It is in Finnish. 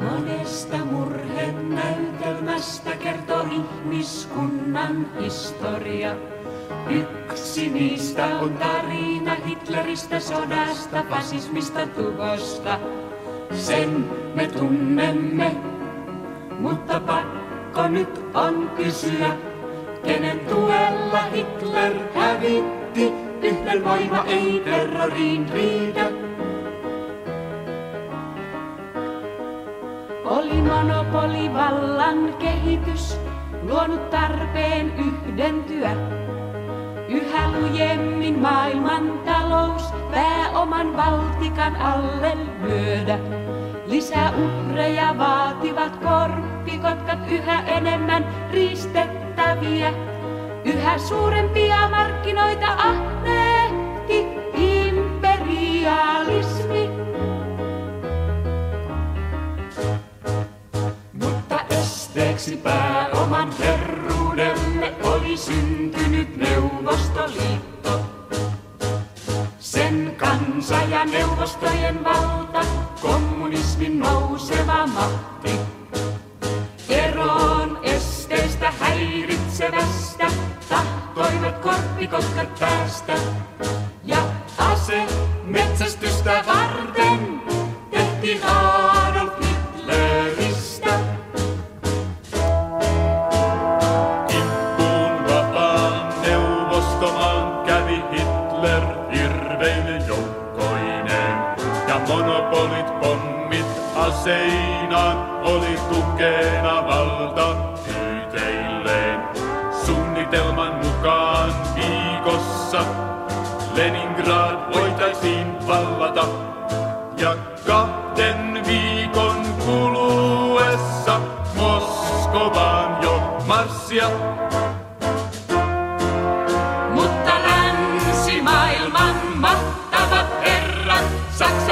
Monesta murhen näytelmästä kertoo ihmiskunnan historia. Yksi niistä on tarina Hitleristä, sodasta, fasismista, tuhosta. Sen me tunnemme, mutta pakko nyt on kysyä, kenen tuella Hitler hävitti. Yhden voima ei terroriin riitä. Monopolivallan kehitys luonut tarpeen yhdentyä. Yhä lujemmin maailman talous pääoman valtikan alle lyödä. Lisää uhreja vaativat korppikotkat yhä enemmän riistettäviä. Yhä suurempia markkinoita ahnehti esteeksi pääoman herruudelle oli syntynyt Neuvostoliitto. Sen kansa ja neuvostojen valta, kommunismin nouseva mahti. Eroon esteistä häiritsevästä, tahtoivat korppikotkat päästä. Ja ase metsästystä varten tehtiin joukkoineen. Ja monopolit, pommit aseinaan oli tukena valta pyyteilleen. Suunnitelman mukaan viikossa Leningrad voitaisiin vallata. Ja kahden viikon kuluessa Moskovaan jo marssia. sucks